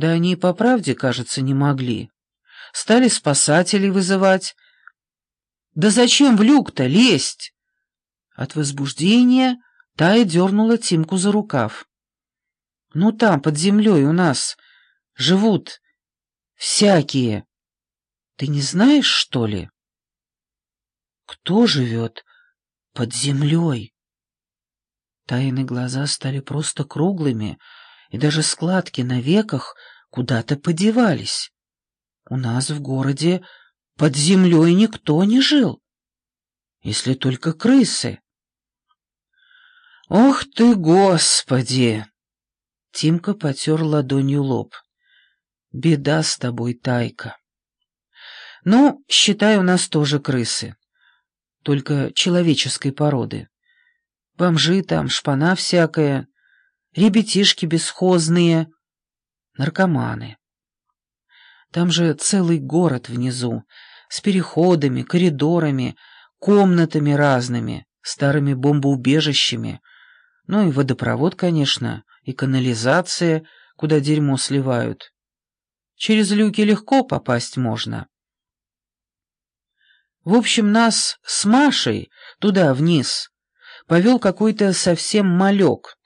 Да они и по правде, кажется, не могли. Стали спасателей вызывать. Да зачем в люк-то лезть? От возбуждения Тая дернула Тимку за рукав. Ну там, под землей у нас, живут всякие. Ты не знаешь, что ли? Кто живет под землей? Тайны глаза стали просто круглыми, и даже складки на веках куда-то подевались. У нас в городе под землей никто не жил, если только крысы. «Ох ты, Господи!» Тимка потер ладонью лоб. «Беда с тобой, Тайка». «Ну, считай, у нас тоже крысы, только человеческой породы. Бомжи там, шпана всякая, ребятишки бесхозные, наркоманы. Там же целый город внизу, с переходами, коридорами, комнатами разными, старыми бомбоубежищами. Ну и водопровод, конечно, и канализация, куда дерьмо сливают. Через люки легко попасть можно. В общем, нас с Машей туда вниз повел какой-то совсем малек.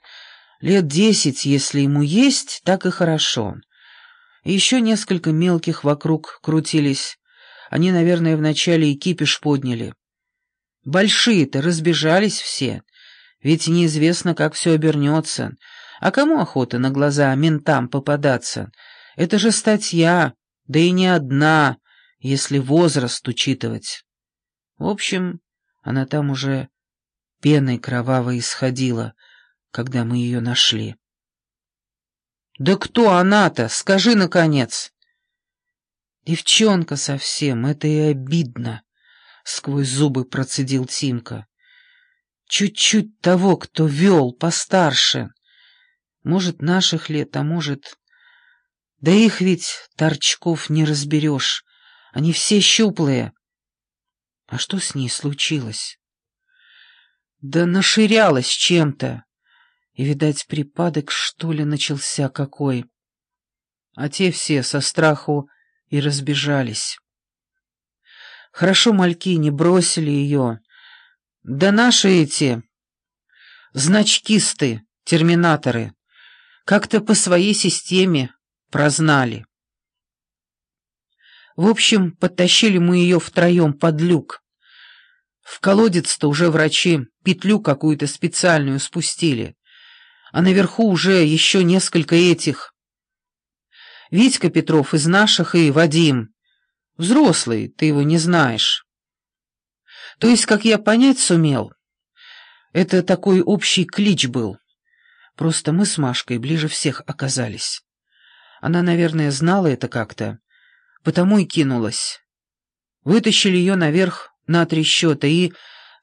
Лет десять, если ему есть, так и хорошо. И еще несколько мелких вокруг крутились. Они, наверное, вначале и кипиш подняли. Большие-то разбежались все, ведь неизвестно, как все обернется. А кому охота на глаза ментам попадаться? Это же статья, да и не одна, если возраст учитывать. В общем, она там уже пеной кровавой исходила, когда мы ее нашли. «Да кто она-то? Скажи, наконец!» «Девчонка совсем, это и обидно!» — сквозь зубы процедил Тимка. «Чуть-чуть того, кто вел, постарше. Может, наших лет, а может... Да их ведь, торчков, не разберешь. Они все щуплые. А что с ней случилось? Да наширялась чем-то. И, видать, припадок, что ли, начался какой. А те все со страху и разбежались. Хорошо мальки не бросили ее. Да наши эти... Значкисты, терминаторы, как-то по своей системе прознали. В общем, подтащили мы ее втроем под люк. В колодец-то уже врачи петлю какую-то специальную спустили, а наверху уже еще несколько этих. Витька Петров из наших и Вадим. Взрослый, ты его не знаешь. То есть, как я понять сумел, это такой общий клич был. Просто мы с Машкой ближе всех оказались. Она, наверное, знала это как-то потому и кинулась. Вытащили ее наверх на три счета и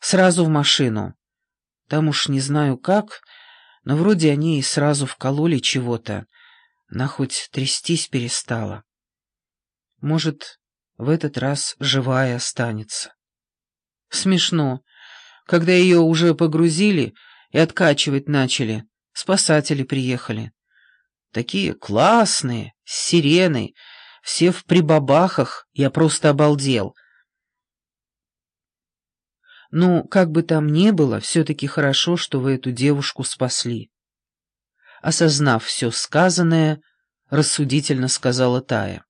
сразу в машину. Там уж не знаю как, но вроде они и сразу вкололи чего-то. Она хоть трястись перестала. Может, в этот раз живая останется. Смешно. Когда ее уже погрузили и откачивать начали, спасатели приехали. Такие классные, с сиреной, все в прибабахах, я просто обалдел. Ну, как бы там ни было, все-таки хорошо, что вы эту девушку спасли. Осознав все сказанное, рассудительно сказала Тая.